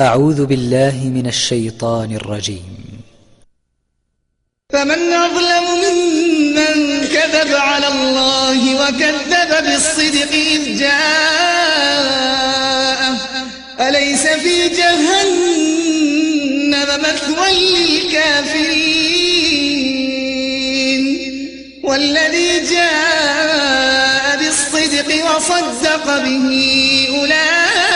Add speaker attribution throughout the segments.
Speaker 1: أعوذ بالله من الشيطان الرجيم.
Speaker 2: فمن أظلم ممن كذب على الله وكذب بالصدق إذ جاءه. أليس في جهنم مثوى للكافرين؟ والذي جاء بالصدق وصدق به أولئك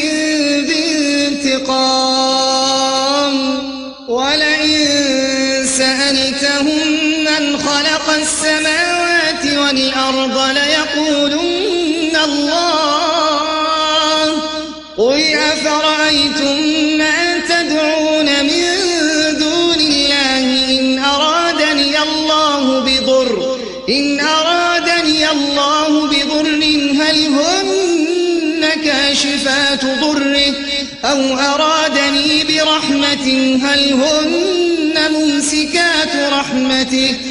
Speaker 2: والأرض ليقولن الله. قل أفرأيتم ما تدعون من دون الله إن أرادني الله بضر. إن أرادني الله بضر هل هن كاشفات ضره؟ أو أرادني برحمة هل هن ممسكات رحمته؟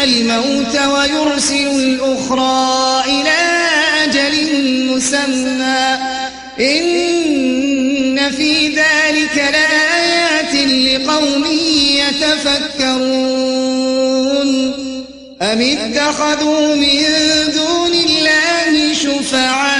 Speaker 2: عليها الموت ويرسل الأخرى إلى أجل مسمى. إن في ذلك لآيات لقوم يتفكرون. أم اتخذوا من دون الله شفعاء؟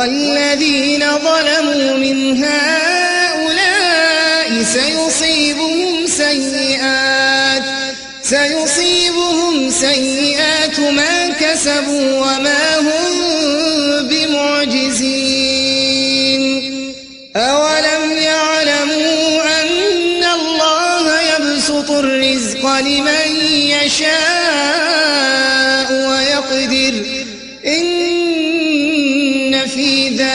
Speaker 2: والذين ظلموا من هؤلاء سيصيبهم سيئات سيصيبهم سيئات ما كسبوا وما هم بمعجزين أولم يعلموا أن الله يبسط الرزق لمن يشاء ويقدر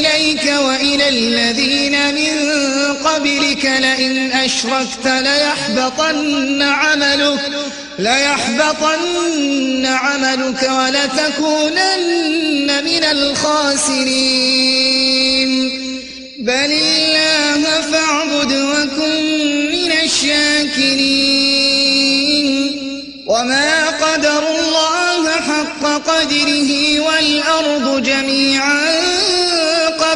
Speaker 2: إليك وإلى الذين من قبلك لئن أشركت ليحبطن عملك ليحبطن عملك ولتكونن من الخاسرين. بل الله فاعبد وكن من الشاكرين. وما قدر الله حق قدره والأرض جميعا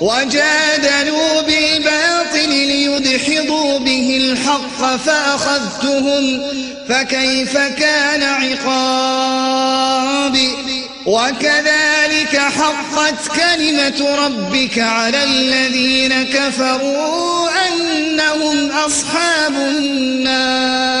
Speaker 2: وجادلوا بالباطل ليدحضوا به الحق فأخذتهم فكيف كان عقابي وكذلك حقت كلمة ربك على الذين كفروا أنهم أصحاب النار.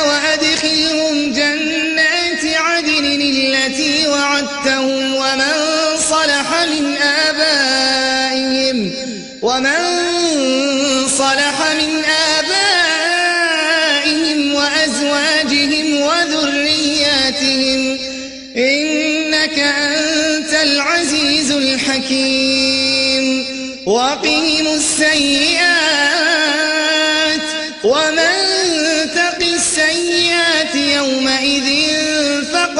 Speaker 2: وعدتهم ومن صلح من آبائهم ومن صلح من آبائهم وأزواجهم وذرياتهم إنك أنت العزيز الحكيم وقهم السيئات ومن تق السيئات يومئذ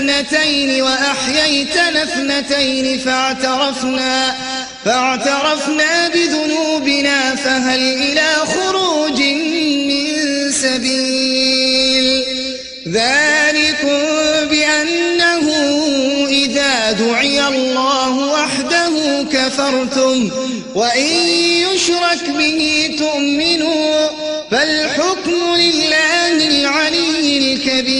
Speaker 2: اثنتين وأحييتنا اثنتين فاعترفنا فاعترفنا بذنوبنا فهل إلى خروج من سبيل؟ ذلكم بأنه إذا دعي الله وحده كفرتم وإن يشرك به تؤمنوا فالحكم لله العلي الكبير.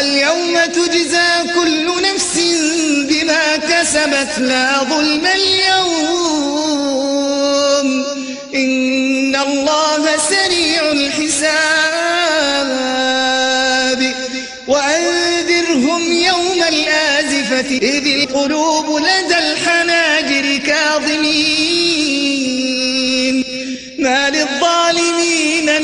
Speaker 2: اليوم تجزى كل نفس بما كسبت لا ظلم اليوم. إن الله سريع الحساب. وأنذرهم يوم الآزفة إذ القلوب لدى الحناجر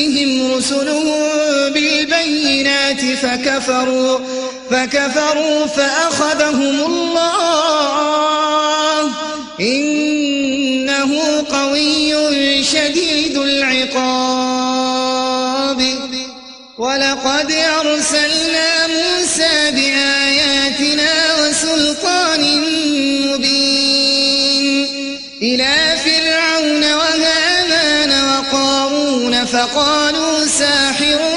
Speaker 2: تأتيهم رسلهم بالبينات فكفروا فكفروا فأخذهم الله فقالوا ساحر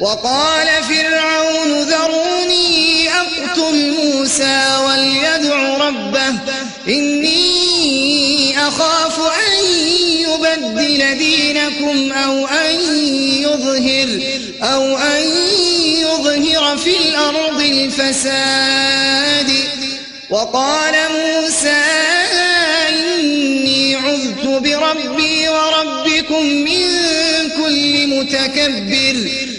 Speaker 2: وقال فرعون ذروني أقتل موسى وليدع ربه. إني أخاف أن يبدل دينكم أو أن يظهر أو أن يظهر في الأرض الفساد. وقال موسى إني عذت بربي وربكم من كل متكبر.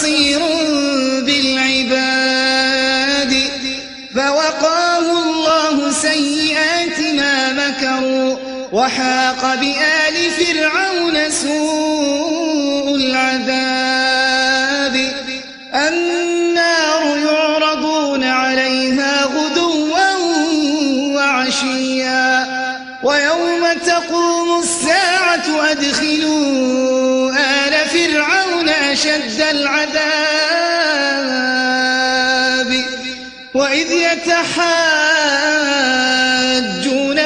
Speaker 2: بصير بالعباد فوقاه الله سيئات ما مكروا وحاق بآل فرعون سوء العذاب وإذ يتحاجون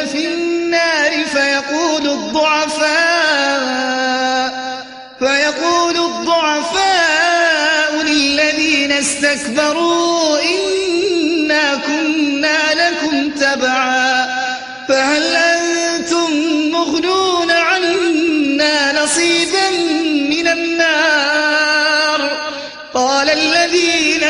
Speaker 2: في النار فيقول الضعفاء فيقول الضعفاء للذين استكبروا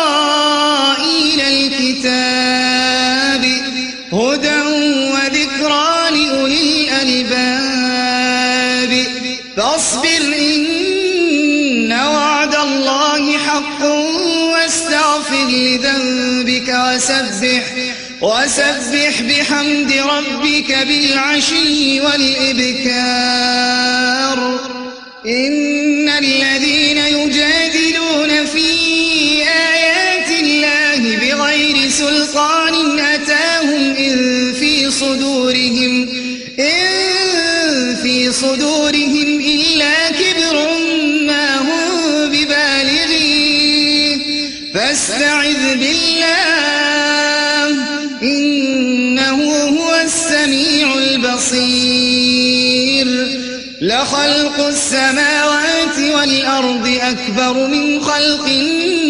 Speaker 2: إسرائيل الكتاب هدى وذكرى لأولي الألباب. فاصبر إن وعد الله حق واستغفر لذنبك وسبح وسبح بحمد ربك بالعشي والإبكار. إن الذين يجادلون في سلطان أتاهم إن في صدورهم إن في صدورهم إلا كبر ما هم ببالغيه فاستعذ بالله إنه هو السميع البصير. لخلق السماوات والأرض أكبر من خلق الناس.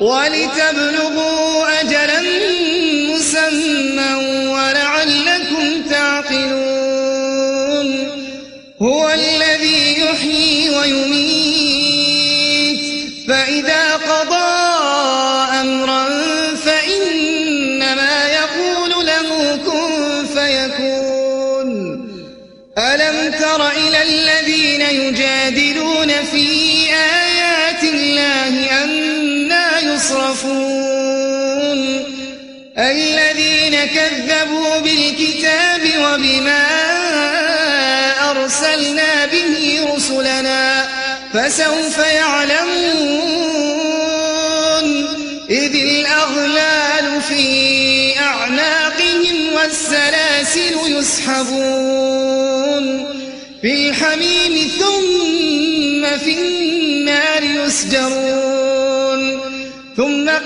Speaker 2: ولتبلغوا أجلا مسمى ولعلكم تعقلون. هو الذي يحيي ويميت. فإذا قضى أمرا فإنما يقول له كن فيكون. ألم تر إلى الذين يجادلون في آيات الله أنا يصرفون. الذين كذبوا بالكتاب وبما أرسلنا به رسلنا فسوف يعلمون. إذ الأغلال في أعناقهم والسلاسل يسحبون. في الحميم ثم في النار يسجرون.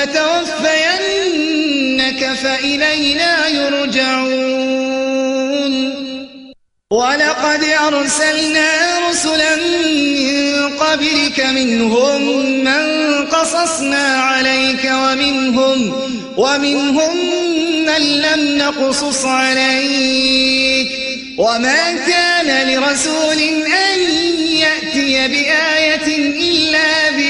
Speaker 2: أو نتوفينك فإلينا يرجعون. ولقد أرسلنا رسلا من قبلك منهم من قصصنا عليك ومنهم ومنهم من لم نقصص عليك. وما كان لرسول أن يأتي بآية إلا بإذن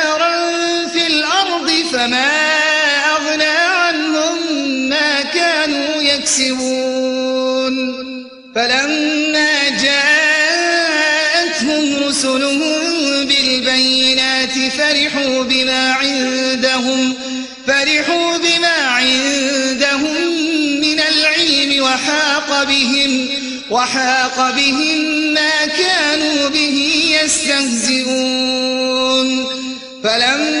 Speaker 2: يكسبون. فلما جاءتهم رسلهم بالبينات فرحوا بما عندهم فرحوا بما عندهم من العلم وحاق بهم وحاق بهم ما كانوا به يستهزئون. فلما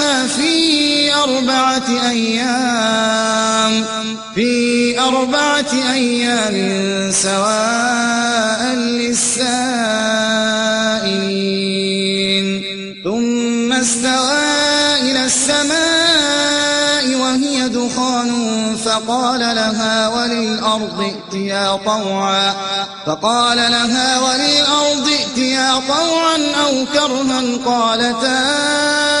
Speaker 2: أربعة أيام في أربعة أيام سواء للسائلين. ثم استوى إلى السماء وهي دخان فقال لها وللأرض ائتيا طوعا. فقال لها وللأرض ائتيا طوعا أو كرها قالتا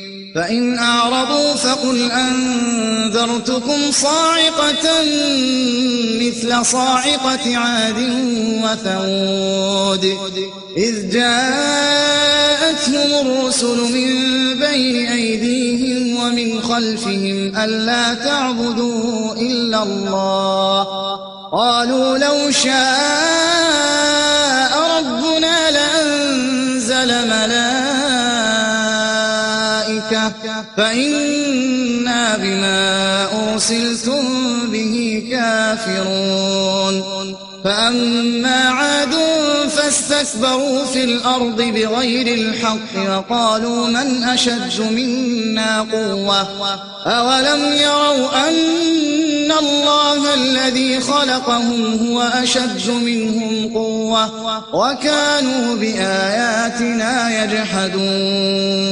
Speaker 2: فإن أعرضوا فقل أنذرتكم صاعقة مثل صاعقة عاد وثود إذ جاءتهم الرسل من بين أيديهم ومن خلفهم ألا تعبدوا إلا الله. قالوا لو شاء فإنا بما أرسلتم به كافرون فأما عاد فاستكبروا في الأرض بغير الحق وقالوا من أشد منا قوة أولم يروا أن الله الذي خلقهم هو أشد منهم قوة وكانوا بآياتنا يجحدون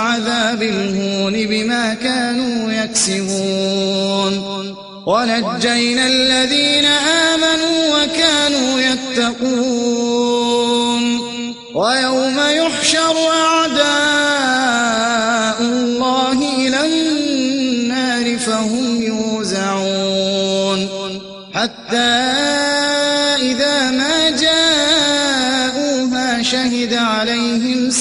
Speaker 2: العذاب الهون بما كانوا يكسبون. ونجينا الذين آمنوا وكانوا يتقون. ويوم يحشر أعداء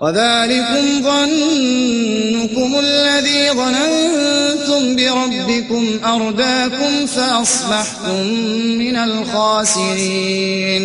Speaker 2: وذلكم ظنكم الذي ظننتم بربكم أرداكم فأصبحتم من الخاسرين.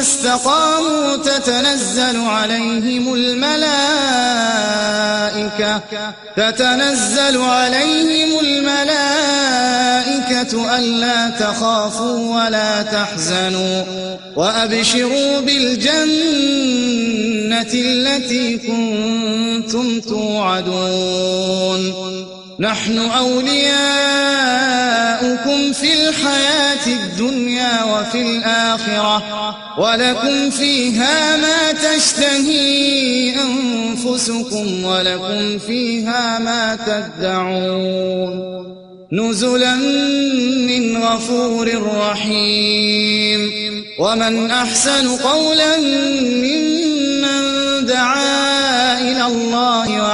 Speaker 2: استقاموا تتنزل عليهم الملائكة تتنزل عليهم الملائكة ألا تخافوا ولا تحزنوا. وأبشروا بالجنة التي كنتم توعدون. نحن أولياؤكم في الحياة الدنيا وفي الآخرة ولكم فيها ما تشتهي أنفسكم ولكم فيها ما تدعون نزلا من غفور رحيم ومن أحسن قولا ممن دعا إلى الله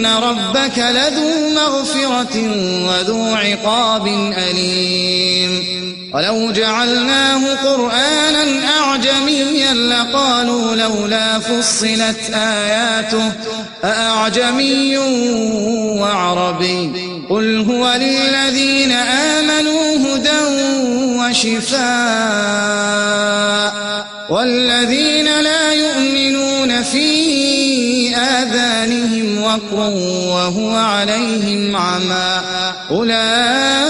Speaker 2: إن ربك لذو مغفرة وذو عقاب أليم ولو جعلناه قرآنا أعجميا لقالوا لولا فصلت آياته أأعجمي وعربي قل هو للذين آمنوا هدى وشفاء والذين لا يؤمنون فيه مكر وهو عليهم عمى. أولئك